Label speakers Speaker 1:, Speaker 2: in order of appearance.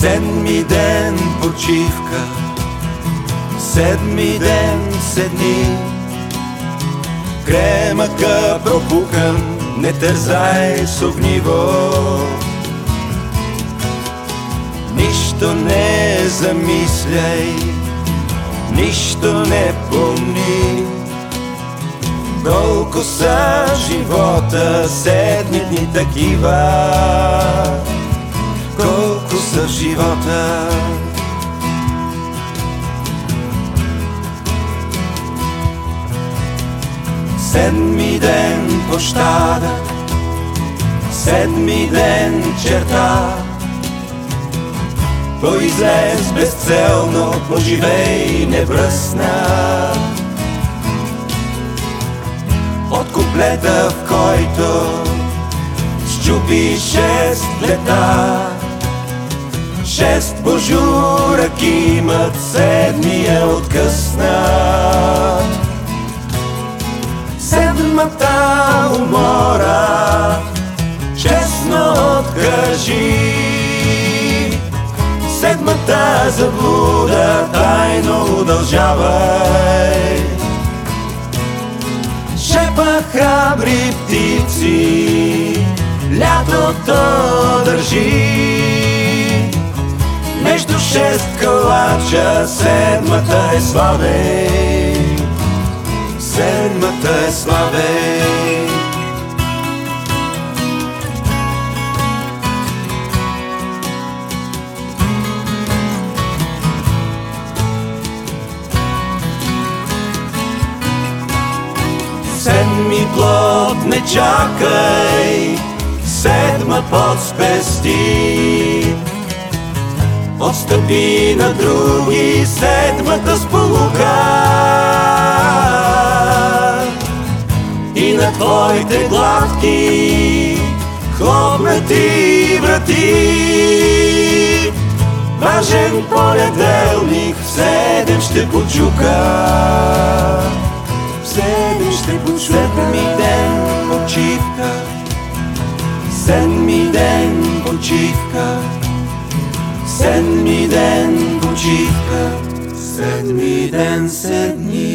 Speaker 1: Седми ден почивка, седми ден седни. Кремъка пропукан, не тързай с огниво. Нищо не замисляй, нищо не помни. Колко са живота, седми дни такива Седми ден пощада Седми ден черта Поизлез безцелно, поживей не бръсна от куплета, в който счупи шест лета. Шест божурък имат, седмия откъснат. Седмата умора, честно откажи. Седмата заблуда тайно удължавай. Шепа храбри птици, лятото държи. Между шест калача седмата е славей, седмата е славей. Седми плод не чакай, седма подспести. Отстъпи на други седмата сполука на твоите гладки хлопнати врати. Важен понеделник в седем ще почука. В седем ще почука. Седми ден почивка. Седми ден почивка. Седми ден почивка, седми ден седни.